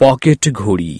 Pocket ঘড়ি।